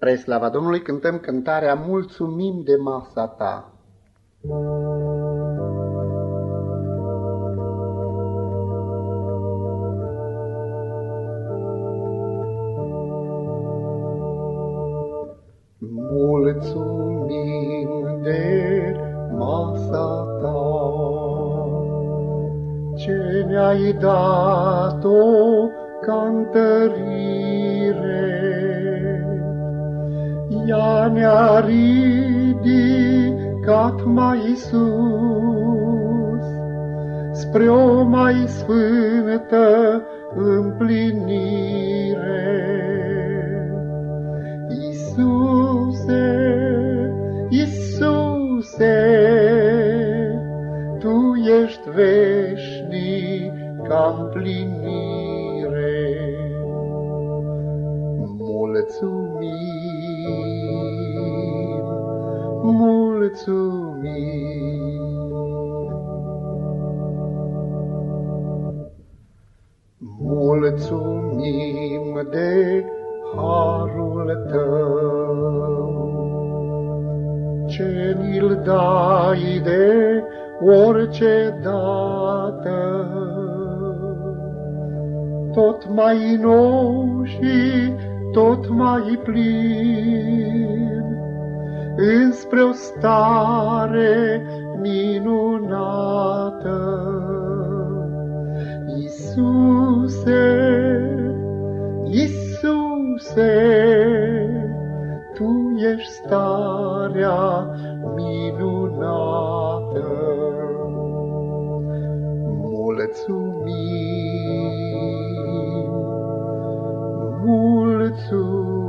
Spre slava Domnului cântăm cântarea Mulțumim de masa ta. Mulțumim de masa ta, ce ne-ai dat-o cântărire ea ne-a ridicat mai sus spre o mai sfântă împlinire. Iisuse, Iisuse, Tu ești veșnic ca împlinire. Mulțumim! Mulțumim. Mulțumim de harul tău, ce ni-l dai de orice dată, tot mai nou și tot mai plin înspre o stare minunată. Iisuse, Iisuse, Tu ești starea minunată. Mulțumim, mulțumim,